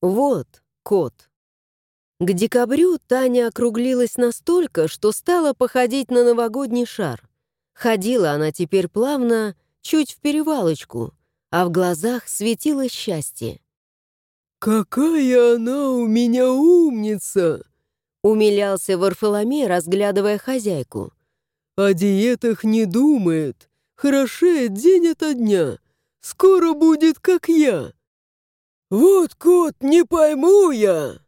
Вот кот. К декабрю Таня округлилась настолько, что стала походить на новогодний шар. Ходила она теперь плавно, чуть в перевалочку, а в глазах светилось счастье. «Какая она у меня умница!» Умилялся Варфоломей, разглядывая хозяйку. «О диетах не думает, хорошеет день ото дня, скоро будет как я. Вот, кот, не пойму я!»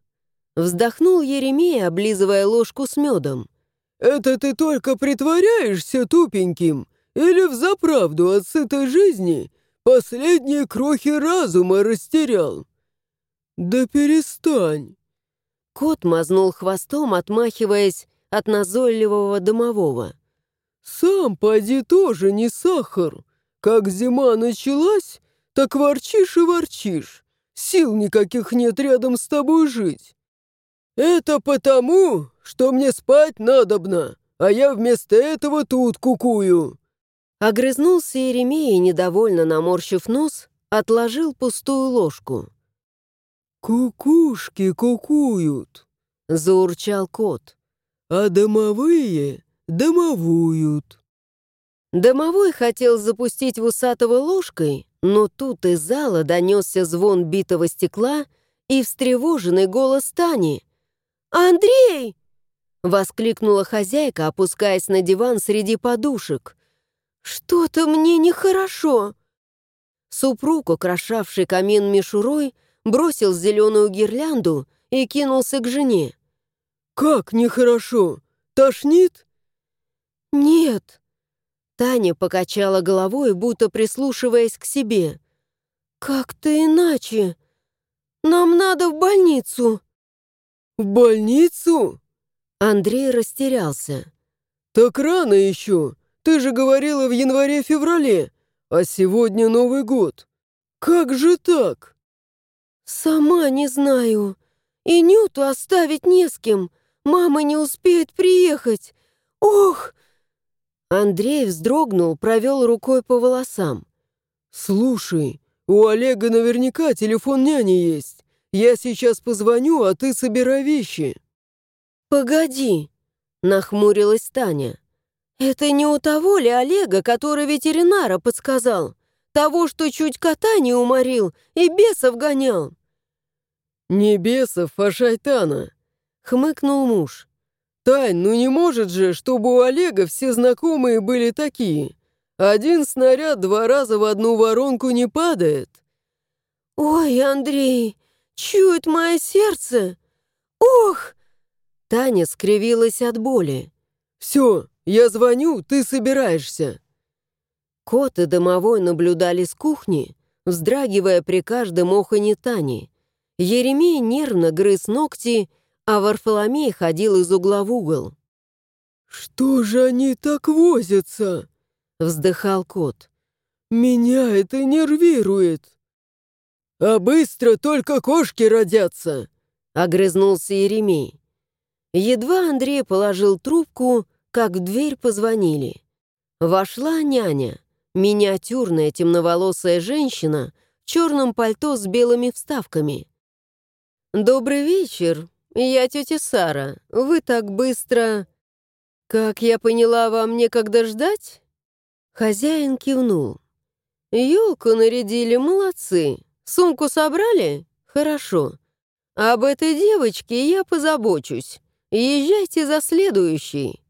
Вздохнул Еремей, облизывая ложку с медом. «Это ты только притворяешься тупеньким или взаправду от сытой жизни последние крохи разума растерял?» «Да перестань!» Кот мазнул хвостом, отмахиваясь от назойливого домового. «Сам поди тоже не сахар. Как зима началась, так ворчишь и ворчишь. Сил никаких нет рядом с тобой жить. Это потому, что мне спать надобно, а я вместо этого тут кукую». Огрызнулся Еремей недовольно наморщив нос, отложил пустую ложку. «Кукушки кукуют», — заурчал кот. «А домовые домовуют». Домовой хотел запустить в усатого ложкой, но тут из зала донесся звон битого стекла и встревоженный голос Тани. «Андрей!» — воскликнула хозяйка, опускаясь на диван среди подушек. «Что-то мне нехорошо!» Супруг, украшавший камин мишурой, бросил зеленую гирлянду и кинулся к жене. «Как нехорошо? Тошнит?» «Нет». Таня покачала головой, будто прислушиваясь к себе. «Как-то иначе. Нам надо в больницу». «В больницу?» Андрей растерялся. «Так рано еще. Ты же говорила в январе-феврале, а сегодня Новый год. Как же так?» «Сама не знаю. И Нюту оставить не с кем. Мама не успеет приехать. Ох!» Андрей вздрогнул, провел рукой по волосам. «Слушай, у Олега наверняка телефон няни есть. Я сейчас позвоню, а ты собирай вещи». «Погоди», — нахмурилась Таня. «Это не у того ли Олега, который ветеринара подсказал? Того, что чуть кота не уморил и бесов гонял?» «Не бесов, а шайтана», — хмыкнул муж. «Тань, ну не может же, чтобы у Олега все знакомые были такие. Один снаряд два раза в одну воронку не падает». «Ой, Андрей, чует мое сердце! Ох!» Таня скривилась от боли. «Все, я звоню, ты собираешься». Кот и домовой наблюдали с кухни, вздрагивая при каждом охане Тани. Еремей нервно грыз ногти, а Варфоломей ходил из угла в угол. «Что же они так возятся?» — вздыхал кот. «Меня это нервирует». «А быстро только кошки родятся!» — огрызнулся Еремей. Едва Андрей положил трубку, как в дверь позвонили. Вошла няня, миниатюрная темноволосая женщина в черном пальто с белыми вставками. «Добрый вечер, я тетя Сара. Вы так быстро...» «Как я поняла, вам некогда ждать?» Хозяин кивнул. «Елку нарядили, молодцы. Сумку собрали? Хорошо. Об этой девочке я позабочусь. Езжайте за следующей».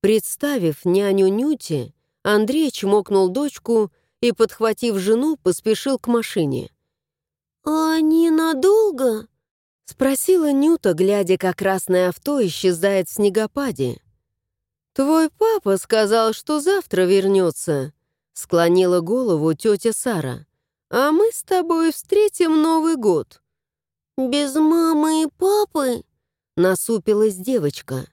Представив няню Нюти, Андрей чмокнул дочку и, подхватив жену, поспешил к машине. «А они надолго?» — спросила Нюта, глядя, как красное авто исчезает в снегопаде. «Твой папа сказал, что завтра вернется», — склонила голову тетя Сара. «А мы с тобой встретим Новый год». «Без мамы и папы?» — насупилась девочка.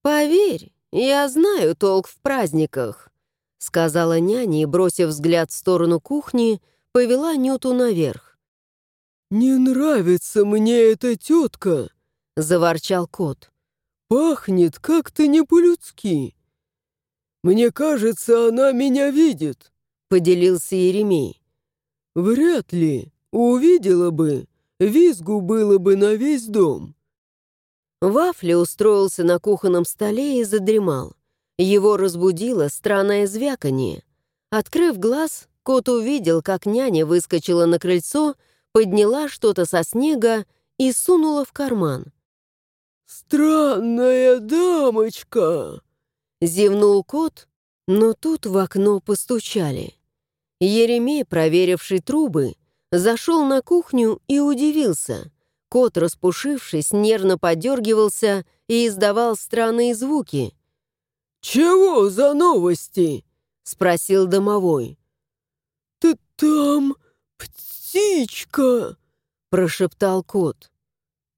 «Поверь, я знаю толк в праздниках», — сказала няня и, бросив взгляд в сторону кухни, повела Нюту наверх. «Не нравится мне эта тетка», — заворчал кот. «Пахнет как-то не по-людски». «Мне кажется, она меня видит», — поделился Еремей. «Вряд ли. Увидела бы. визгу было бы на весь дом. Вафля устроился на кухонном столе и задремал. Его разбудило странное звяканье. Открыв глаз, кот увидел, как няня выскочила на крыльцо, подняла что-то со снега и сунула в карман. «Странная дамочка!» Зевнул кот, но тут в окно постучали. Еремей, проверивший трубы, зашел на кухню и удивился. Кот, распушившись, нервно подергивался и издавал странные звуки. «Чего за новости?» — спросил домовой. «Ты там птичка!» — прошептал кот.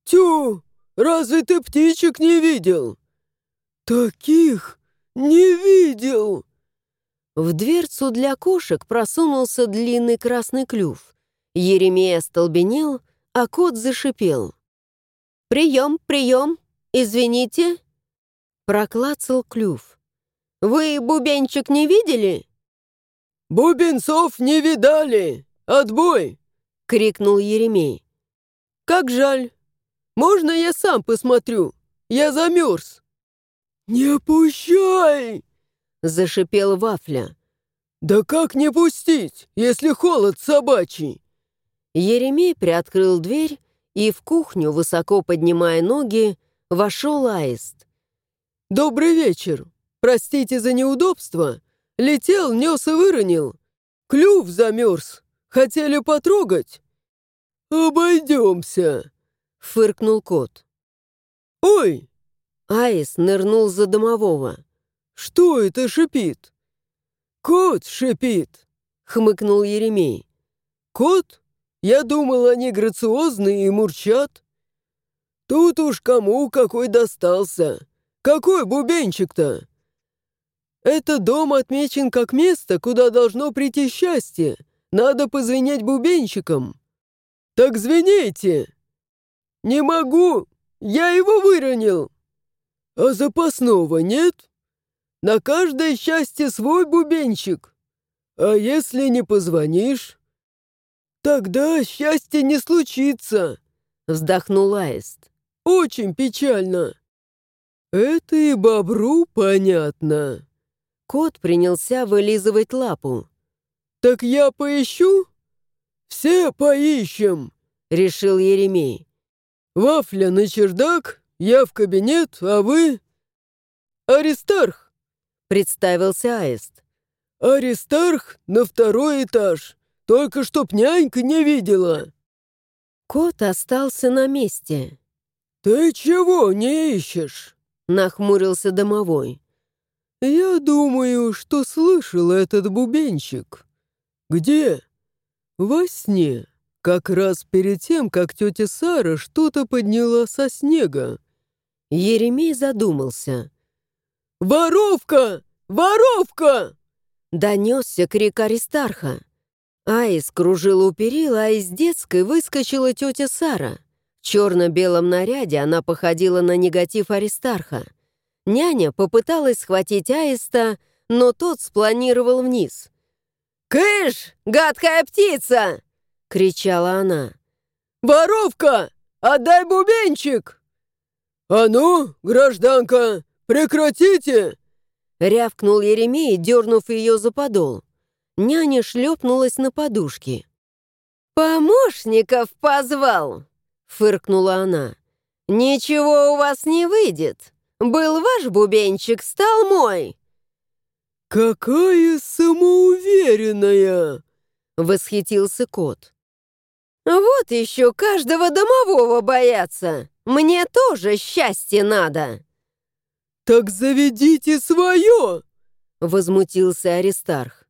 «Тю, разве ты птичек не видел?» «Таких не видел!» В дверцу для кошек просунулся длинный красный клюв. Еремей остолбенел, а кот зашипел. «Прием, прием! Извините!» Проклацал клюв. «Вы бубенчик не видели?» «Бубенцов не видали! Отбой!» — крикнул Еремей. «Как жаль! Можно я сам посмотрю? Я замерз!» «Не пущай!» зашипел Вафля. «Да как не пустить, если холод собачий?» Еремей приоткрыл дверь, и в кухню, высоко поднимая ноги, вошел аист. «Добрый вечер. Простите за неудобство. Летел, нес и выронил. Клюв замерз. Хотели потрогать?» «Обойдемся», — фыркнул кот. «Ой!» Аист нырнул за домового. «Что это шипит?» «Кот шипит», — хмыкнул Еремей. «Кот? Я думал, они грациозные и мурчат. Тут уж кому какой достался. Какой бубенчик-то?» «Это дом отмечен как место, куда должно прийти счастье. Надо позвенеть бубенчиком». «Так звените!» «Не могу! Я его выронил!» «А запасного нет?» На каждое счастье свой бубенчик. А если не позвонишь, тогда счастье не случится, вздохнул Аист. Очень печально. Это и бобру понятно. Кот принялся вылизывать лапу. «Так я поищу?» «Все поищем», — решил Еремей. «Вафля на чердак, я в кабинет, а вы...» «Аристарх, Представился Аист. «Аристарх на второй этаж. Только чтоб нянька не видела». Кот остался на месте. «Ты чего не ищешь?» Нахмурился домовой. «Я думаю, что слышал этот бубенчик. Где?» «Во сне, как раз перед тем, как тетя Сара что-то подняла со снега». Еремей задумался. «Воровка! Воровка!» Донесся крик Аристарха. Айс кружила у перила, а из детской выскочила тетя Сара. В черно-белом наряде она походила на негатив Аристарха. Няня попыталась схватить Аиста, но тот спланировал вниз. «Кыш, гадкая птица!» — кричала она. «Воровка! Отдай бубенчик!» «А ну, гражданка, «Прекратите!» Рявкнул Еремей, дернув ее за подол. Няня шлепнулась на подушке. «Помощников позвал!» — фыркнула она. «Ничего у вас не выйдет. Был ваш бубенчик, стал мой!» «Какая самоуверенная!» — восхитился кот. «Вот еще каждого домового бояться! Мне тоже счастье надо!» «Так заведите свое!» — возмутился Аристарх.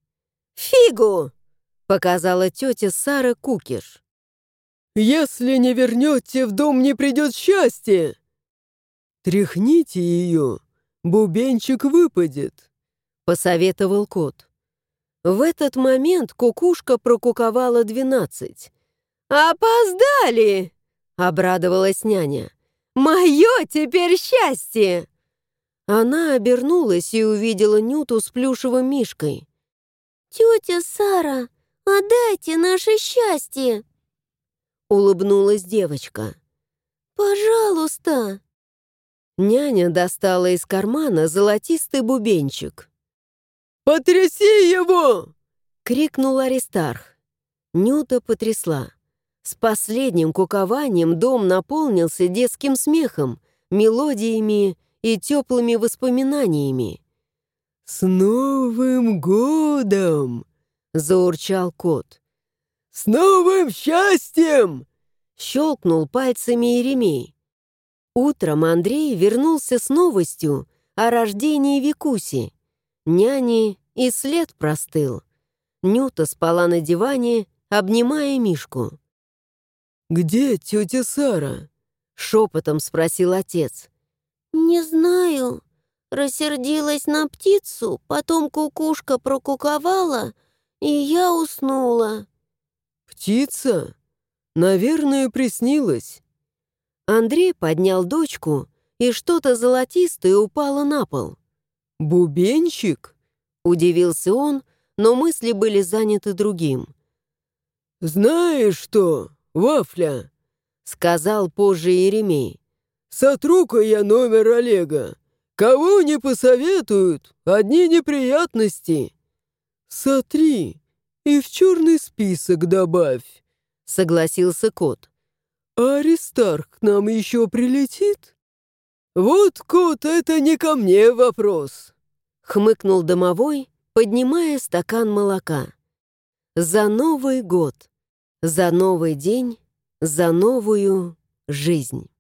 «Фигу!» — показала тетя Сара Кукиш. «Если не вернете, в дом не придет счастье!» «Тряхните ее, бубенчик выпадет», — посоветовал кот. В этот момент кукушка прокуковала двенадцать. «Опоздали!» — обрадовалась няня. «Мое теперь счастье!» Она обернулась и увидела Нюту с плюшевым мишкой. «Тетя Сара, отдайте наше счастье!» — улыбнулась девочка. «Пожалуйста!» Няня достала из кармана золотистый бубенчик. «Потряси его!» — крикнул Аристарх. Нюта потрясла. С последним кукованием дом наполнился детским смехом, мелодиями и теплыми воспоминаниями. «С Новым годом!» — заурчал кот. «С новым счастьем!» — щелкнул пальцами Еремей. Утром Андрей вернулся с новостью о рождении Викуси. Няни и след простыл. Нюта спала на диване, обнимая Мишку. «Где тетя Сара?» — шепотом спросил отец. «Не знаю. Рассердилась на птицу, потом кукушка прокуковала, и я уснула». «Птица? Наверное, приснилось». Андрей поднял дочку, и что-то золотистое упало на пол. «Бубенчик?» — удивился он, но мысли были заняты другим. «Знаешь что, Вафля?» — сказал позже Еремей. «Сотру-ка я номер Олега. Кого не посоветуют, одни неприятности. Сотри и в черный список добавь», — согласился кот. «А Аристарх к нам еще прилетит?» «Вот, кот, это не ко мне вопрос», — хмыкнул домовой, поднимая стакан молока. «За Новый год, за новый день, за новую жизнь».